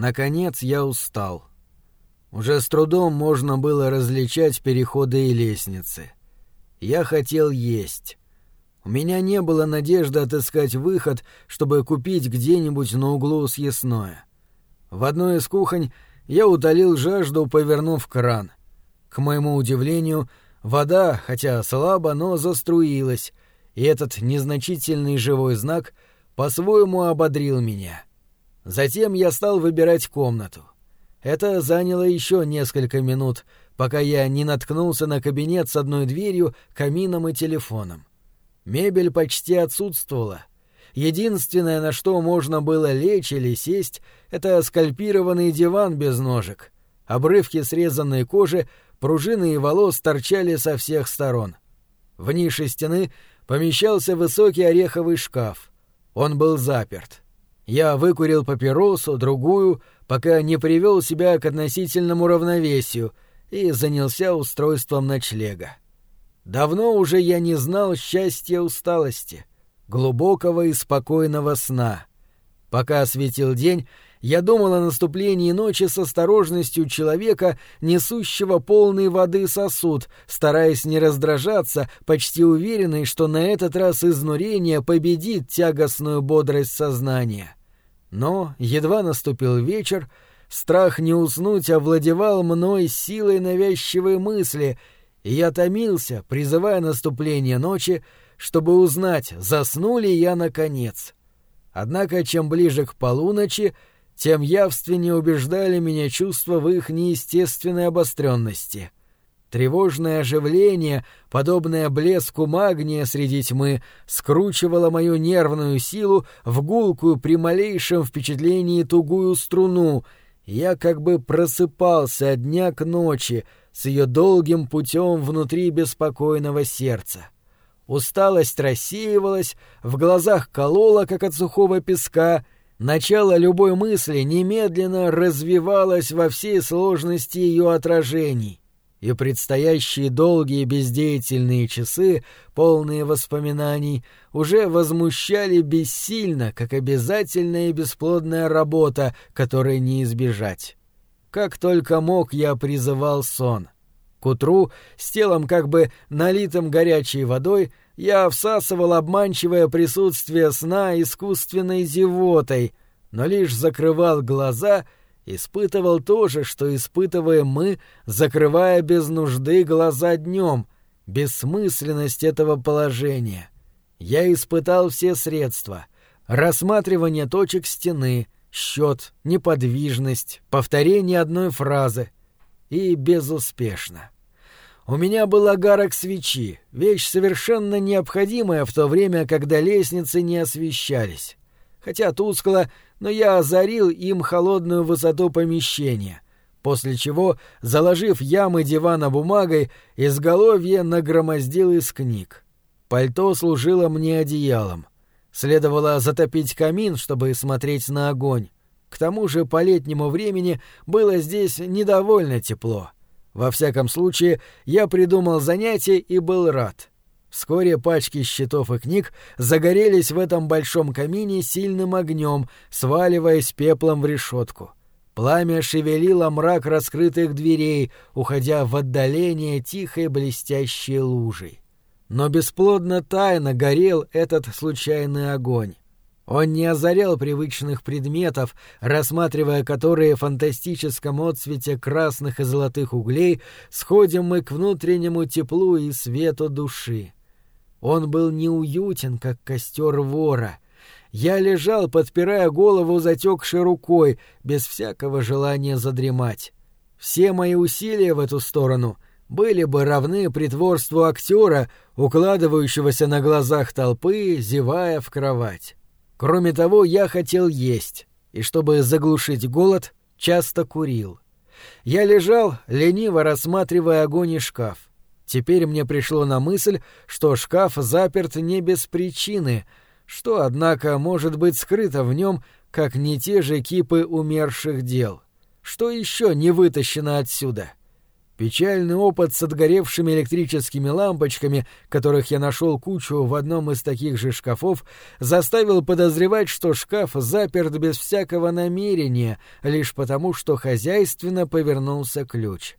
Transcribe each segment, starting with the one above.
Наконец я устал. Уже с трудом можно было различать переходы и лестницы. Я хотел есть. У меня не было надежды отыскать выход, чтобы купить где-нибудь на углу съестное. В одной из кухонь я утолил жажду, повернув кран. К моему удивлению, вода, хотя слабо, но заструилась, и этот незначительный живой знак по-своему ободрил меня. Затем я стал выбирать комнату. Это заняло еще несколько минут, пока я не наткнулся на кабинет с одной дверью, камином и телефоном. Мебель почти отсутствовала. Единственное, на что можно было лечь или сесть, это скальпированный диван без ножек. Обрывки срезанной кожи, пружины и волос торчали со всех сторон. В нише стены помещался высокий ореховый шкаф. Он был заперт. Я выкурил папиросу, другую, пока не привел себя к относительному равновесию и занялся устройством ночлега. Давно уже я не знал счастья усталости, глубокого и спокойного сна. Пока светил день, я думал о наступлении ночи с осторожностью человека, несущего полный воды сосуд, стараясь не раздражаться, почти уверенный, что на этот раз изнурение победит тягостную бодрость сознания. Но, едва наступил вечер, страх не уснуть овладевал мной силой навязчивой мысли, и я томился, призывая наступление ночи, чтобы узнать, засну ли я наконец. Однако, чем ближе к полуночи, тем явственнее убеждали меня чувства в их неестественной обостренности — Тревожное оживление, подобное блеску магния среди тьмы, скручивало мою нервную силу в гулкую при малейшем впечатлении тугую струну. Я как бы просыпался от дня к ночи с ее долгим путем внутри беспокойного сердца. Усталость рассеивалась, в глазах колола, как от сухого песка, начало любой мысли немедленно развивалось во всей сложности ее отражений и предстоящие долгие бездеятельные часы, полные воспоминаний, уже возмущали бессильно, как обязательная и бесплодная работа, которой не избежать. Как только мог, я призывал сон. К утру, с телом как бы налитым горячей водой, я всасывал обманчивое присутствие сна искусственной зевотой, но лишь закрывал глаза — испытывал то же, что испытываем мы, закрывая без нужды глаза днем, бессмысленность этого положения. Я испытал все средства — рассматривание точек стены, счет, неподвижность, повторение одной фразы. И безуспешно. У меня был агарок свечи, вещь совершенно необходимая в то время, когда лестницы не освещались. Хотя тускло, но я озарил им холодную высоту помещения, после чего, заложив ямы дивана бумагой, изголовье нагромоздил из книг. Пальто служило мне одеялом. Следовало затопить камин, чтобы смотреть на огонь. К тому же по летнему времени было здесь недовольно тепло. Во всяком случае, я придумал занятие и был рад. Вскоре пачки счетов и книг загорелись в этом большом камине сильным огнем, сваливаясь пеплом в решетку. Пламя шевелило мрак раскрытых дверей, уходя в отдаление тихой блестящей лужей. Но бесплодно тайно горел этот случайный огонь. Он не озарял привычных предметов, рассматривая которые в фантастическом отсвете красных и золотых углей сходим мы к внутреннему теплу и свету души. Он был неуютен, как костер вора. Я лежал, подпирая голову затекшей рукой, без всякого желания задремать. Все мои усилия в эту сторону были бы равны притворству актера, укладывающегося на глазах толпы, зевая в кровать. Кроме того, я хотел есть, и чтобы заглушить голод, часто курил. Я лежал, лениво рассматривая огонь и шкаф. Теперь мне пришло на мысль, что шкаф заперт не без причины, что, однако, может быть скрыто в нем, как не те же кипы умерших дел. Что еще не вытащено отсюда? Печальный опыт с отгоревшими электрическими лампочками, которых я нашел кучу в одном из таких же шкафов, заставил подозревать, что шкаф заперт без всякого намерения, лишь потому, что хозяйственно повернулся ключ.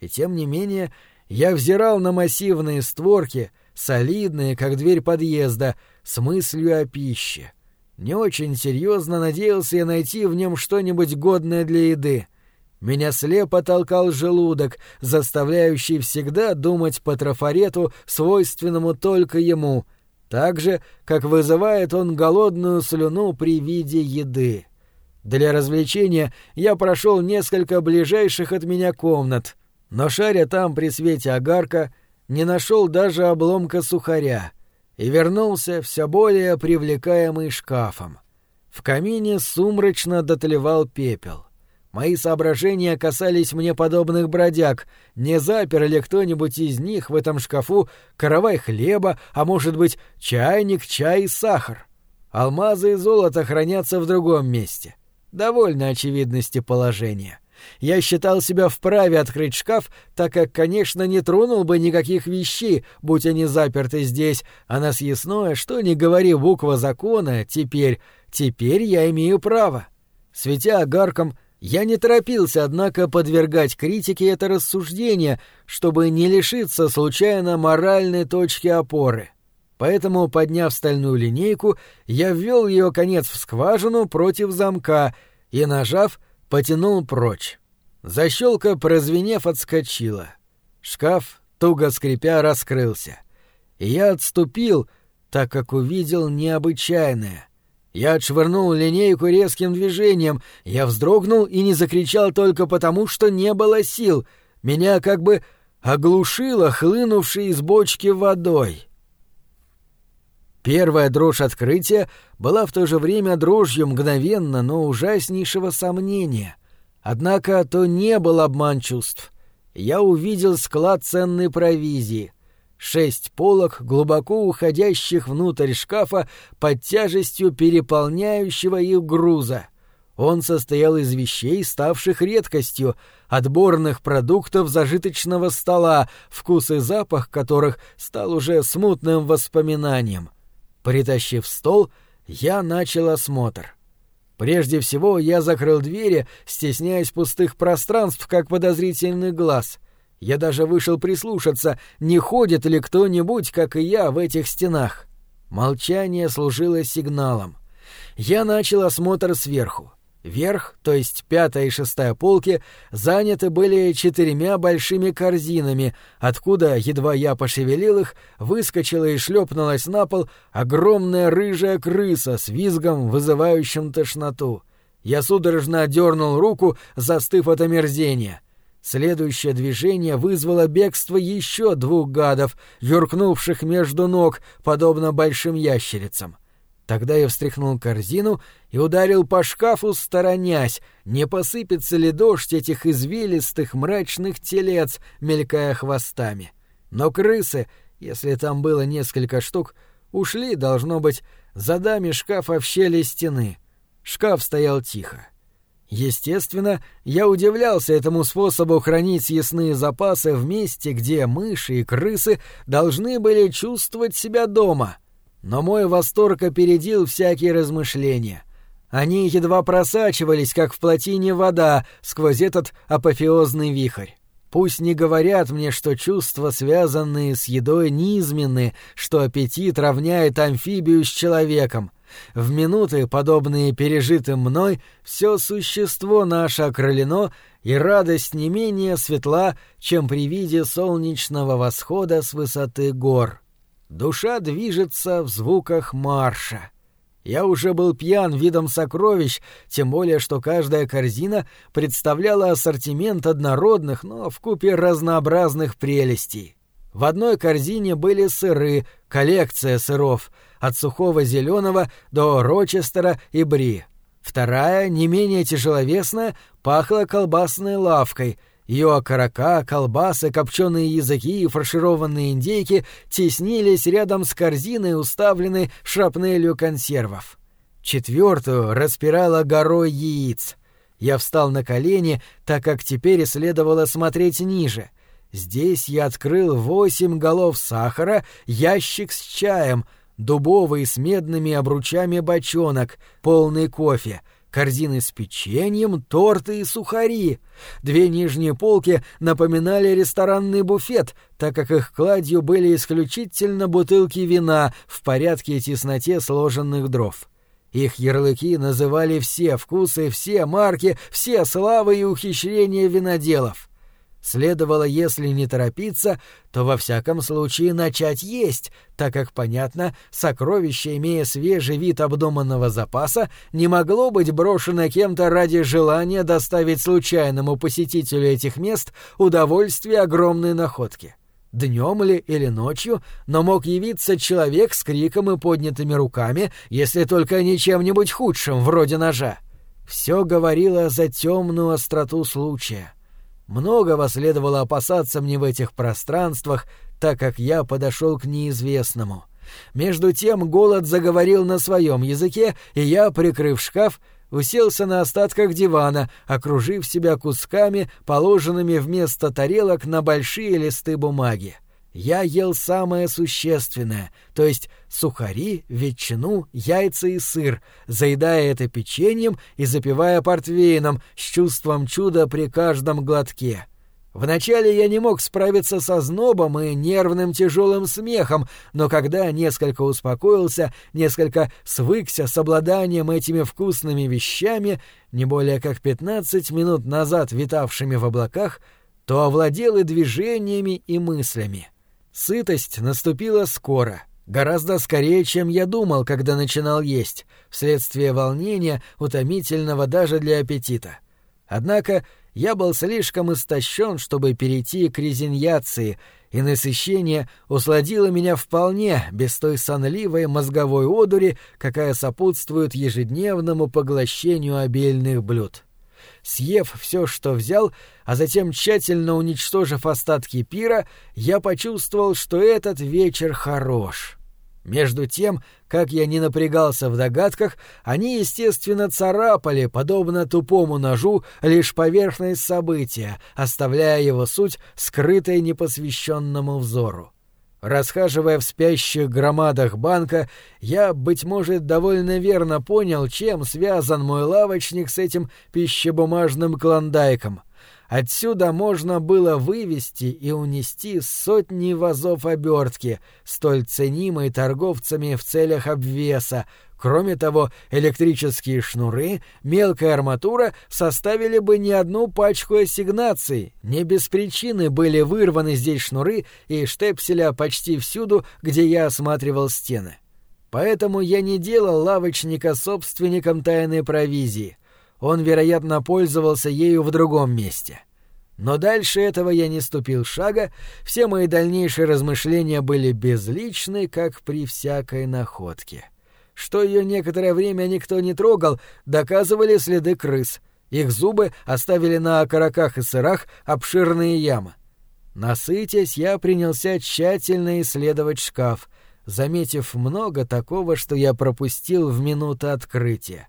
И тем не менее я взирал на массивные створки, солидные, как дверь подъезда, с мыслью о пище. Не очень серьезно надеялся я найти в нем что-нибудь годное для еды — меня слепо толкал желудок, заставляющий всегда думать по трафарету, свойственному только ему, так же, как вызывает он голодную слюну при виде еды. Для развлечения я прошел несколько ближайших от меня комнат, но шаря там при свете огарка не нашел даже обломка сухаря и вернулся все более привлекаемый шкафом. В камине сумрачно дотлевал пепел. Мои соображения касались мне подобных бродяг. Не запер ли кто-нибудь из них в этом шкафу каравай хлеба, а может быть, чайник, чай и сахар? Алмазы и золото хранятся в другом месте. Довольно очевидности положения. Я считал себя вправе открыть шкаф, так как, конечно, не тронул бы никаких вещей, будь они заперты здесь, а на съестное, что не говори буква закона, теперь, теперь я имею право. Светя огарком, я не торопился, однако, подвергать критике это рассуждение, чтобы не лишиться случайно моральной точки опоры. Поэтому, подняв стальную линейку, я ввел ее конец в скважину против замка и, нажав, потянул прочь. Защелка, прозвенев, отскочила. Шкаф, туго скрипя, раскрылся. И я отступил, так как увидел необычайное — я отшвырнул линейку резким движением. Я вздрогнул и не закричал только потому, что не было сил. Меня как бы оглушило хлынувшей из бочки водой. Первая дрожь открытия была в то же время дрожью мгновенно, но ужаснейшего сомнения. Однако то не был обман чувств. Я увидел склад ценной провизии — шесть полок, глубоко уходящих внутрь шкафа под тяжестью переполняющего их груза. Он состоял из вещей, ставших редкостью, отборных продуктов зажиточного стола, вкус и запах которых стал уже смутным воспоминанием. Притащив стол, я начал осмотр. Прежде всего я закрыл двери, стесняясь пустых пространств, как подозрительный глаз — я даже вышел прислушаться, не ходит ли кто-нибудь, как и я, в этих стенах. Молчание служило сигналом. Я начал осмотр сверху. Верх, то есть пятая и шестая полки, заняты были четырьмя большими корзинами, откуда, едва я пошевелил их, выскочила и шлепнулась на пол огромная рыжая крыса с визгом, вызывающим тошноту. Я судорожно отдернул руку, застыв от омерзения. Следующее движение вызвало бегство еще двух гадов, юркнувших между ног, подобно большим ящерицам. Тогда я встряхнул корзину и ударил по шкафу, сторонясь, не посыпется ли дождь этих извилистых мрачных телец, мелькая хвостами. Но крысы, если там было несколько штук, ушли, должно быть, за дами шкафа в щели стены. Шкаф стоял тихо. Естественно, я удивлялся этому способу хранить съестные запасы в месте, где мыши и крысы должны были чувствовать себя дома. Но мой восторг опередил всякие размышления. Они едва просачивались, как в плотине вода, сквозь этот апофеозный вихрь. Пусть не говорят мне, что чувства, связанные с едой, низменны, что аппетит равняет амфибию с человеком. В минуты, подобные пережитым мной, все существо наше окрылено, и радость не менее светла, чем при виде солнечного восхода с высоты гор. Душа движется в звуках марша. Я уже был пьян видом сокровищ, тем более, что каждая корзина представляла ассортимент однородных, но вкупе разнообразных прелестей. В одной корзине были сыры, коллекция сыров — от сухого зеленого до Рочестера и Бри. Вторая, не менее тяжеловесная, пахла колбасной лавкой. Ее окорока, колбасы, копченые языки и фаршированные индейки теснились рядом с корзиной, уставленной шрапнелью консервов. Четвертую распирала горой яиц. Я встал на колени, так как теперь следовало смотреть ниже — Здесь я открыл восемь голов сахара, ящик с чаем, дубовый с медными обручами бочонок, полный кофе, корзины с печеньем, торты и сухари. Две нижние полки напоминали ресторанный буфет, так как их кладью были исключительно бутылки вина в порядке тесноте сложенных дров. Их ярлыки называли все вкусы, все марки, все славы и ухищрения виноделов. Следовало, если не торопиться, то во всяком случае начать есть, так как, понятно, сокровище, имея свежий вид обдуманного запаса, не могло быть брошено кем-то ради желания доставить случайному посетителю этих мест удовольствие огромной находки. Днем ли или ночью, но мог явиться человек с криком и поднятыми руками, если только не чем-нибудь худшим, вроде ножа. Все говорило за темную остроту случая. Многого следовало опасаться мне в этих пространствах, так как я подошел к неизвестному. Между тем голод заговорил на своем языке, и я, прикрыв шкаф, уселся на остатках дивана, окружив себя кусками, положенными вместо тарелок на большие листы бумаги. Я ел самое существенное, то есть сухари, ветчину, яйца и сыр, заедая это печеньем и запивая портвейном с чувством чуда при каждом глотке. Вначале я не мог справиться со знобом и нервным тяжелым смехом, но когда несколько успокоился, несколько свыкся с обладанием этими вкусными вещами, не более как пятнадцать минут назад витавшими в облаках, то овладел и движениями, и мыслями. Сытость наступила скоро, гораздо скорее, чем я думал, когда начинал есть, вследствие волнения, утомительного даже для аппетита. Однако я был слишком истощен, чтобы перейти к резиньяции, и насыщение усладило меня вполне без той сонливой мозговой одури, какая сопутствует ежедневному поглощению обильных блюд. Съев все, что взял, а затем тщательно уничтожив остатки пира, я почувствовал, что этот вечер хорош. Между тем, как я не напрягался в догадках, они, естественно, царапали, подобно тупому ножу, лишь поверхность события, оставляя его суть скрытой непосвященному взору. Расхаживая в спящих громадах банка, я, быть может, довольно верно понял, чем связан мой лавочник с этим пищебумажным клондайком. Отсюда можно было вывести и унести сотни вазов обертки, столь ценимой торговцами в целях обвеса, Кроме того, электрические шнуры, мелкая арматура составили бы не одну пачку ассигнаций. Не без причины были вырваны здесь шнуры и штепселя почти всюду, где я осматривал стены. Поэтому я не делал лавочника собственником тайной провизии. Он, вероятно, пользовался ею в другом месте. Но дальше этого я не ступил шага, все мои дальнейшие размышления были безличны, как при всякой находке. — что ее некоторое время никто не трогал, доказывали следы крыс. Их зубы оставили на окороках и сырах обширные ямы. Насытясь, я принялся тщательно исследовать шкаф, заметив много такого, что я пропустил в минуту открытия.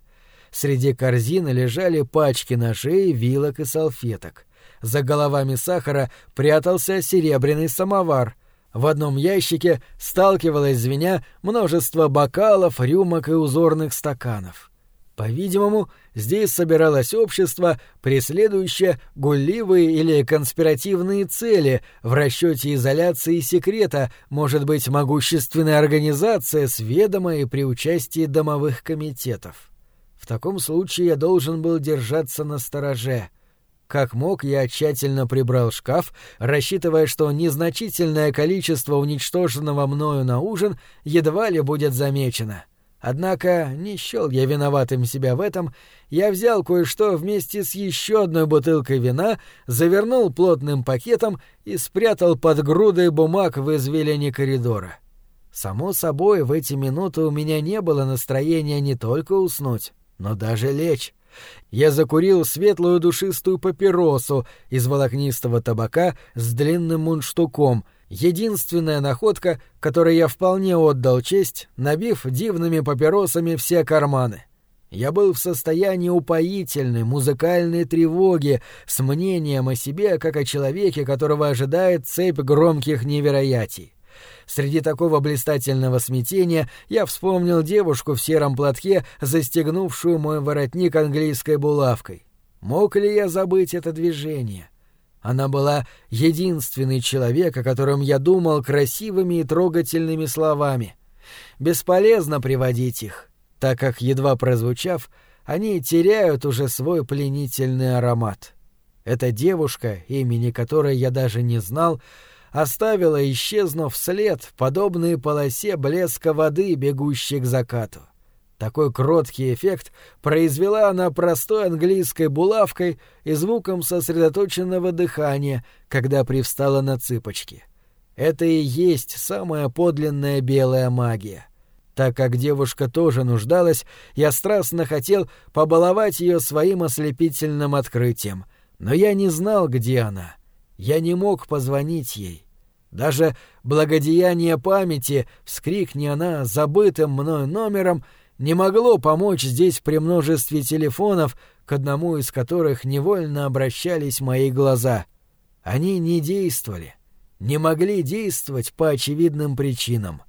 Среди корзины лежали пачки ножей, вилок и салфеток. За головами сахара прятался серебряный самовар — в одном ящике сталкивалось звеня множество бокалов, рюмок и узорных стаканов. По-видимому, здесь собиралось общество, преследующее гулливые или конспиративные цели в расчете изоляции секрета, может быть, могущественная организация с ведомой при участии домовых комитетов. В таком случае я должен был держаться на стороже — как мог, я тщательно прибрал шкаф, рассчитывая, что незначительное количество уничтоженного мною на ужин едва ли будет замечено. Однако не счел я виноватым себя в этом, я взял кое-что вместе с еще одной бутылкой вина, завернул плотным пакетом и спрятал под грудой бумаг в извилине коридора. Само собой, в эти минуты у меня не было настроения не только уснуть, но даже лечь я закурил светлую душистую папиросу из волокнистого табака с длинным мундштуком, единственная находка, которой я вполне отдал честь, набив дивными папиросами все карманы. Я был в состоянии упоительной музыкальной тревоги с мнением о себе, как о человеке, которого ожидает цепь громких невероятий. Среди такого блистательного смятения я вспомнил девушку в сером платке, застегнувшую мой воротник английской булавкой. Мог ли я забыть это движение? Она была единственный человек, о котором я думал красивыми и трогательными словами. Бесполезно приводить их, так как, едва прозвучав, они теряют уже свой пленительный аромат. Эта девушка, имени которой я даже не знал, оставила, исчезнув след, подобный полосе блеска воды, бегущей к закату. Такой кроткий эффект произвела она простой английской булавкой и звуком сосредоточенного дыхания, когда привстала на цыпочки. Это и есть самая подлинная белая магия. Так как девушка тоже нуждалась, я страстно хотел побаловать ее своим ослепительным открытием, но я не знал, где она. Я не мог позвонить ей. Даже благодеяние памяти, вскрикни она забытым мной номером, не могло помочь здесь при множестве телефонов, к одному из которых невольно обращались мои глаза. Они не действовали, не могли действовать по очевидным причинам.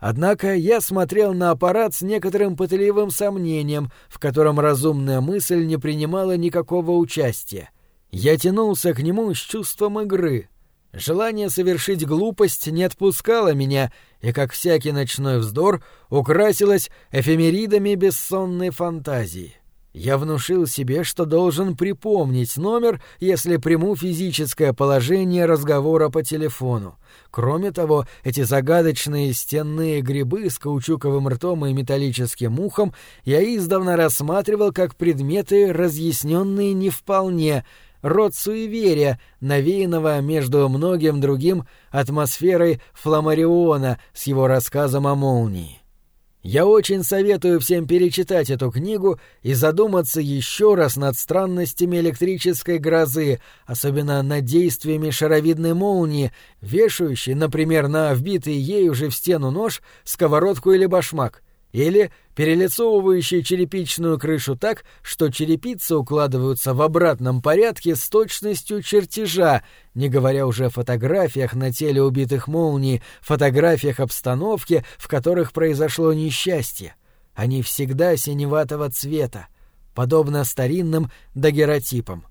Однако я смотрел на аппарат с некоторым пытливым сомнением, в котором разумная мысль не принимала никакого участия. Я тянулся к нему с чувством игры, Желание совершить глупость не отпускало меня, и, как всякий ночной вздор, украсилось эфемеридами бессонной фантазии. Я внушил себе, что должен припомнить номер, если приму физическое положение разговора по телефону. Кроме того, эти загадочные стенные грибы с каучуковым ртом и металлическим ухом я издавна рассматривал как предметы, разъясненные не вполне — род суеверия, навеянного между многим другим атмосферой Фламариона с его рассказом о молнии. Я очень советую всем перечитать эту книгу и задуматься еще раз над странностями электрической грозы, особенно над действиями шаровидной молнии, вешающей, например, на вбитый ею же в стену нож, сковородку или башмак — или перелицовывающие черепичную крышу так, что черепицы укладываются в обратном порядке с точностью чертежа, не говоря уже о фотографиях на теле убитых молний, фотографиях обстановки, в которых произошло несчастье. Они всегда синеватого цвета, подобно старинным дагеротипам.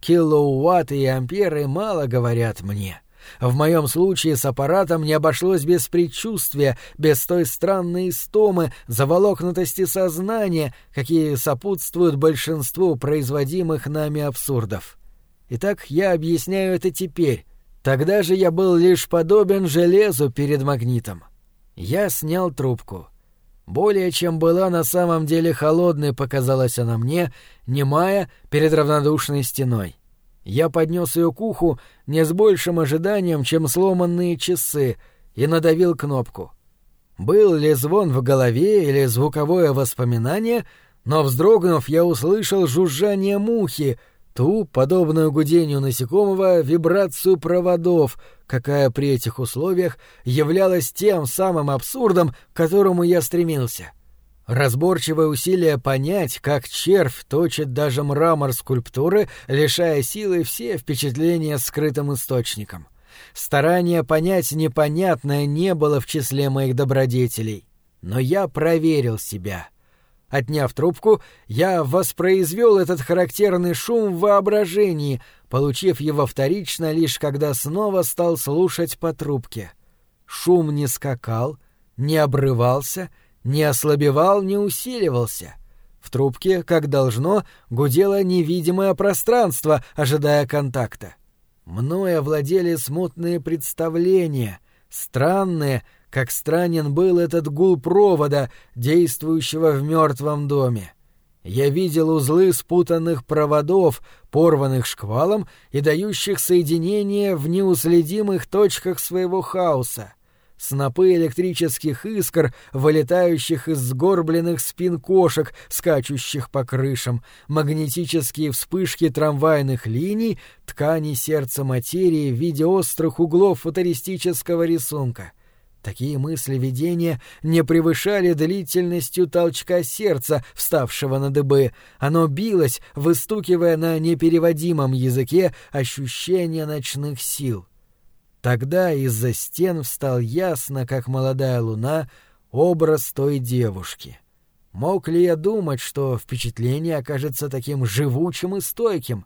Килоуатты и амперы мало говорят мне. В моем случае с аппаратом не обошлось без предчувствия, без той странной истомы, заволокнутости сознания, какие сопутствуют большинству производимых нами абсурдов. Итак, я объясняю это теперь. Тогда же я был лишь подобен железу перед магнитом. Я снял трубку. Более чем была на самом деле холодной, показалась она мне, немая перед равнодушной стеной. Я поднес ее к уху не с большим ожиданием, чем сломанные часы, и надавил кнопку. Был ли звон в голове или звуковое воспоминание, но, вздрогнув, я услышал жужжание мухи, ту, подобную гудению насекомого, вибрацию проводов, какая при этих условиях являлась тем самым абсурдом, к которому я стремился. — Разборчивое усилие понять, как червь точит даже мрамор скульптуры, лишая силы все впечатления скрытым источником. Старание понять непонятное не было в числе моих добродетелей. Но я проверил себя. Отняв трубку, я воспроизвел этот характерный шум в воображении, получив его вторично лишь когда снова стал слушать по трубке. Шум не скакал, не обрывался — не ослабевал, не усиливался. В трубке, как должно, гудело невидимое пространство, ожидая контакта. Мною овладели смутные представления, странные, как странен был этот гул провода, действующего в мертвом доме. Я видел узлы спутанных проводов, порванных шквалом и дающих соединение в неуследимых точках своего хаоса снопы электрических искр, вылетающих из сгорбленных спин кошек, скачущих по крышам, магнетические вспышки трамвайных линий, ткани сердца материи в виде острых углов футуристического рисунка. Такие мысли видения не превышали длительностью толчка сердца, вставшего на дыбы. Оно билось, выстукивая на непереводимом языке ощущение ночных сил. Тогда из-за стен встал ясно, как молодая луна, образ той девушки. Мог ли я думать, что впечатление окажется таким живучим и стойким?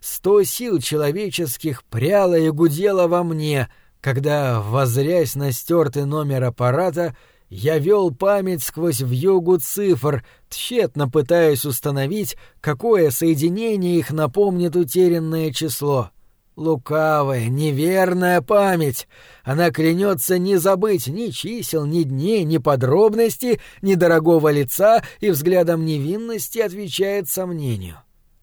Сто сил человеческих пряло и гудело во мне — когда, возрясь на стертый номер аппарата, я вел память сквозь вьюгу цифр, тщетно пытаясь установить, какое соединение их напомнит утерянное число. Лукавая, неверная память. Она клянется не забыть ни чисел, ни дней, ни подробностей, ни дорогого лица и взглядом невинности отвечает сомнению.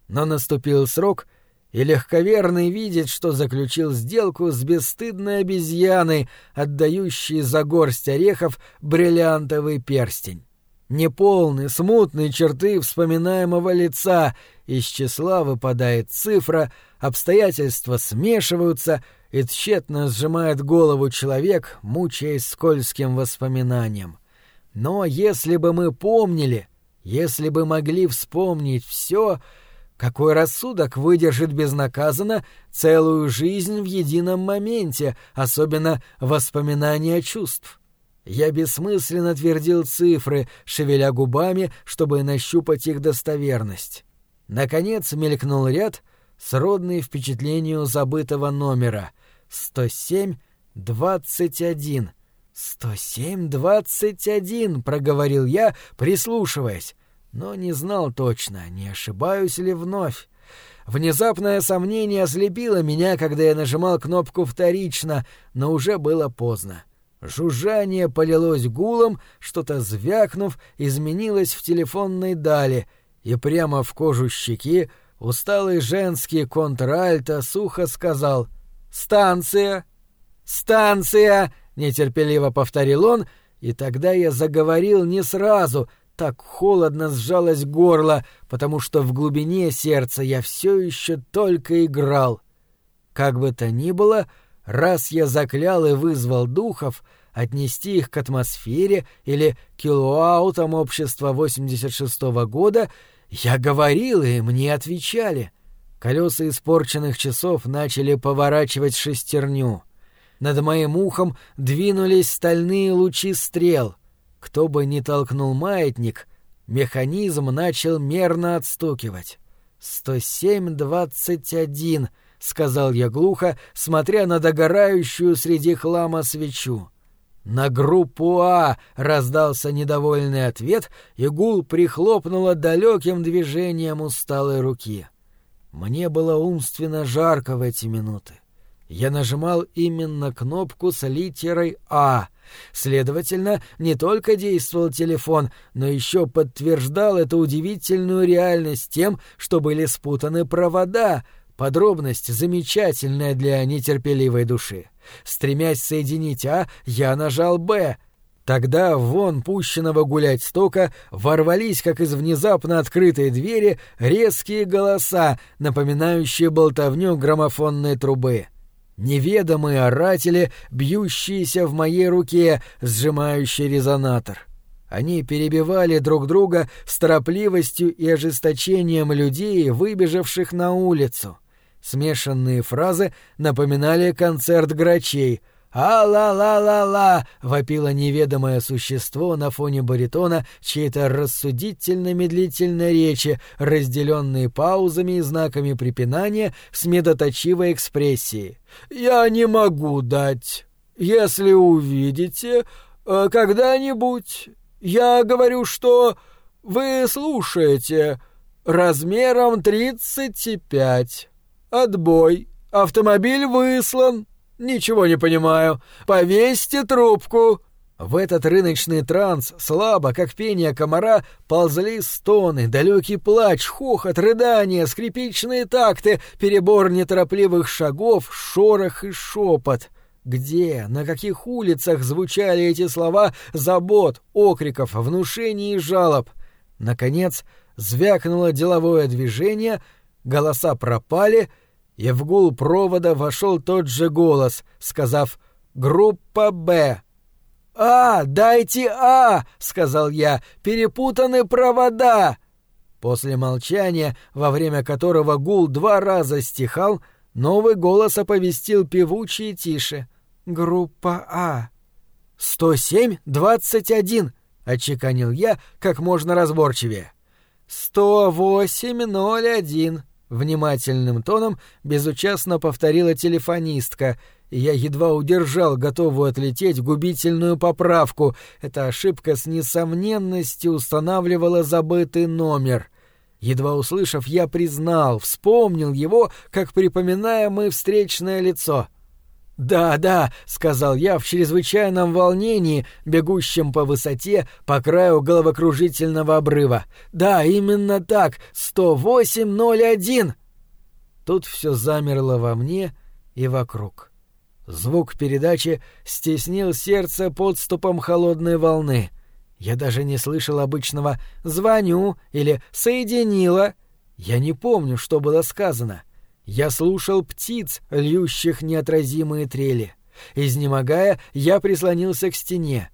Но наступил срок — и легковерный видит, что заключил сделку с бесстыдной обезьяной, отдающей за горсть орехов бриллиантовый перстень. Неполные, смутные черты вспоминаемого лица, из числа выпадает цифра, обстоятельства смешиваются, и тщетно сжимает голову человек, мучаясь скользким воспоминанием. Но если бы мы помнили, если бы могли вспомнить все, какой рассудок выдержит безнаказанно целую жизнь в едином моменте, особенно воспоминания чувств? Я бессмысленно твердил цифры, шевеля губами, чтобы нащупать их достоверность. Наконец мелькнул ряд, сродный впечатлению забытого номера. «Сто семь двадцать один». «Сто семь двадцать один», — проговорил я, прислушиваясь но не знал точно, не ошибаюсь ли вновь. Внезапное сомнение ослепило меня, когда я нажимал кнопку вторично, но уже было поздно. Жужжание полилось гулом, что-то звякнув, изменилось в телефонной дали, и прямо в кожу щеки усталый женский контральто сухо сказал «Станция! Станция!» — нетерпеливо повторил он, и тогда я заговорил не сразу, так холодно сжалось горло, потому что в глубине сердца я все еще только играл. Как бы то ни было, раз я заклял и вызвал духов, отнести их к атмосфере или килоаутам общества 86-го года, я говорил, и мне отвечали. Колеса испорченных часов начали поворачивать шестерню. Над моим ухом двинулись стальные лучи стрел — кто бы ни толкнул маятник, механизм начал мерно отстукивать. «Сто семь двадцать один», — сказал я глухо, смотря на догорающую среди хлама свечу. «На группу А!» — раздался недовольный ответ, и гул прихлопнуло далеким движением усталой руки. Мне было умственно жарко в эти минуты. Я нажимал именно кнопку с литерой «А», Следовательно, не только действовал телефон, но еще подтверждал эту удивительную реальность тем, что были спутаны провода, подробность замечательная для нетерпеливой души. Стремясь соединить А, я нажал Б. Тогда вон пущенного гулять стока ворвались, как из внезапно открытой двери, резкие голоса, напоминающие болтовню граммофонной трубы неведомые оратели, бьющиеся в моей руке, сжимающие резонатор. Они перебивали друг друга с торопливостью и ожесточением людей, выбежавших на улицу. Смешанные фразы напоминали концерт грачей — «А-ла-ла-ла-ла!» — вопило неведомое существо на фоне баритона чьей-то рассудительно-медлительной речи, разделенной паузами и знаками препинания с медоточивой экспрессией. «Я не могу дать. Если увидите, э, когда-нибудь, я говорю, что вы слушаете. Размером тридцать пять. Отбой. Автомобиль выслан». «Ничего не понимаю. Повесьте трубку!» В этот рыночный транс слабо, как пение комара, ползли стоны, далекий плач, хохот, рыдания, скрипичные такты, перебор неторопливых шагов, шорох и шепот. Где, на каких улицах звучали эти слова забот, окриков, внушений и жалоб? Наконец, звякнуло деловое движение, голоса пропали — и в гул провода вошел тот же голос, сказав «Группа Б». «А, дайте А!» — сказал я. «Перепутаны провода!» После молчания, во время которого гул два раза стихал, новый голос оповестил певучий тише. «Группа А». «Сто семь двадцать один», — отчеканил я как можно разборчивее. «Сто восемь ноль один», — внимательным тоном безучастно повторила телефонистка, я едва удержал готовую отлететь губительную поправку. Эта ошибка с несомненностью устанавливала забытый номер. Едва услышав, я признал, вспомнил его, как припоминая мы встречное лицо. «Да, да», — сказал я в чрезвычайном волнении, бегущем по высоте по краю головокружительного обрыва. «Да, именно так, 108.01!» Тут все замерло во мне и вокруг. Звук передачи стеснил сердце подступом холодной волны. Я даже не слышал обычного «звоню» или «соединила». Я не помню, что было сказано. Я слушал птиц, льющих неотразимые трели. Изнемогая, я прислонился к стене.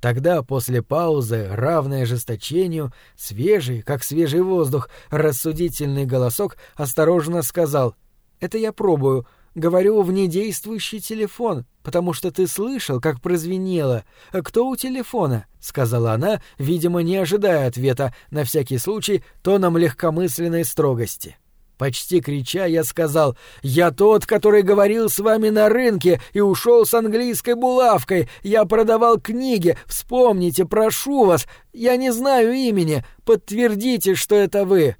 Тогда, после паузы, равной ожесточению, свежий, как свежий воздух, рассудительный голосок осторожно сказал «Это я пробую, Говорю в недействующий телефон, потому что ты слышал, как прозвенело. Кто у телефона?» — сказала она, видимо, не ожидая ответа, на всякий случай, тоном легкомысленной строгости. Почти крича, я сказал, «Я тот, который говорил с вами на рынке и ушел с английской булавкой. Я продавал книги. Вспомните, прошу вас. Я не знаю имени. Подтвердите, что это вы».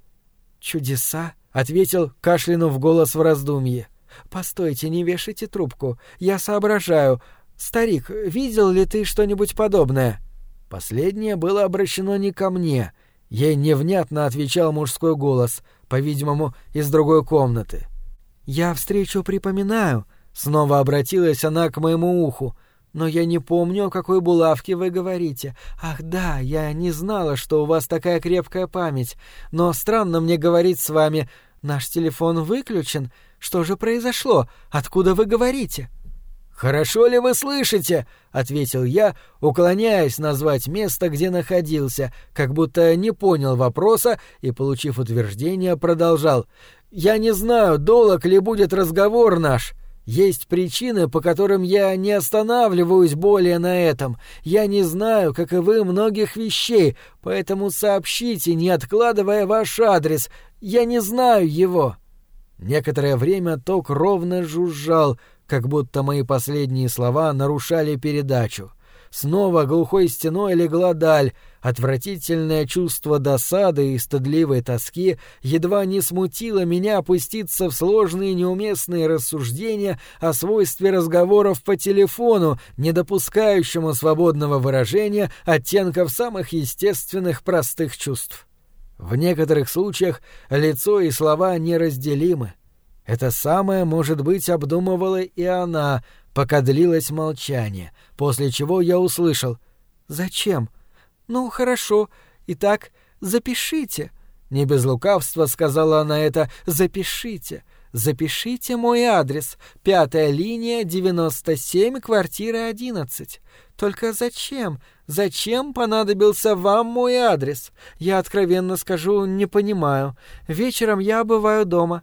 «Чудеса», — ответил, кашлянув голос в раздумье. «Постойте, не вешайте трубку. Я соображаю. Старик, видел ли ты что-нибудь подобное?» Последнее было обращено не ко мне. Ей невнятно отвечал мужской голос, по-видимому, из другой комнаты. «Я встречу припоминаю», — снова обратилась она к моему уху. «Но я не помню, о какой булавке вы говорите. Ах да, я не знала, что у вас такая крепкая память. Но странно мне говорить с вами. Наш телефон выключен. Что же произошло? Откуда вы говорите?» «Хорошо ли вы слышите?» — ответил я, уклоняясь назвать место, где находился, как будто не понял вопроса и, получив утверждение, продолжал. «Я не знаю, долг ли будет разговор наш. Есть причины, по которым я не останавливаюсь более на этом. Я не знаю, как и вы, многих вещей, поэтому сообщите, не откладывая ваш адрес. Я не знаю его». Некоторое время ток ровно жужжал, как будто мои последние слова нарушали передачу. Снова глухой стеной легла даль, отвратительное чувство досады и стыдливой тоски едва не смутило меня опуститься в сложные неуместные рассуждения о свойстве разговоров по телефону, не допускающему свободного выражения оттенков самых естественных простых чувств. В некоторых случаях лицо и слова неразделимы. Это самое, может быть, обдумывала и она, пока длилось молчание, после чего я услышал «Зачем?» «Ну, хорошо. Итак, запишите». Не без лукавства сказала она это «Запишите». Запишите мой адрес. Пятая линия, 97, квартира 11. Только зачем? Зачем понадобился вам мой адрес? Я откровенно скажу, не понимаю. Вечером я бываю дома.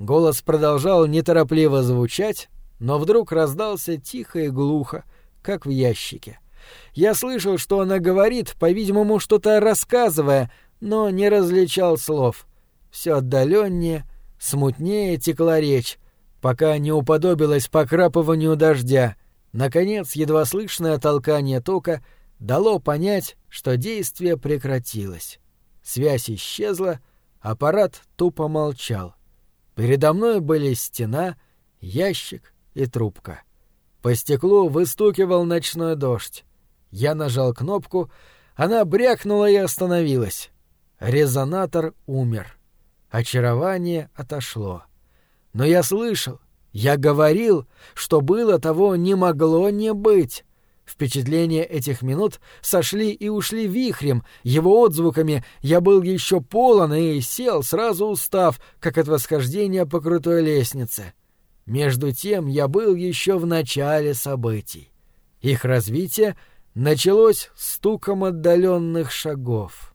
Голос продолжал неторопливо звучать, но вдруг раздался тихо и глухо, как в ящике. Я слышал, что она говорит, по-видимому, что-то рассказывая, но не различал слов. Все отдаленнее, смутнее текла речь, пока не уподобилась покрапыванию дождя. Наконец, едва слышное толкание тока дало понять, что действие прекратилось. Связь исчезла, аппарат тупо молчал. Передо мной были стена, ящик и трубка. По стеклу выстукивал ночной дождь. Я нажал кнопку, она брякнула и остановилась. Резонатор умер. Очарование отошло. Но я слышал, я говорил, что было того не могло не быть. Впечатления этих минут сошли и ушли вихрем, его отзвуками я был еще полон и сел, сразу устав, как от восхождения по крутой лестнице. Между тем я был еще в начале событий. Их развитие началось стуком отдаленных шагов.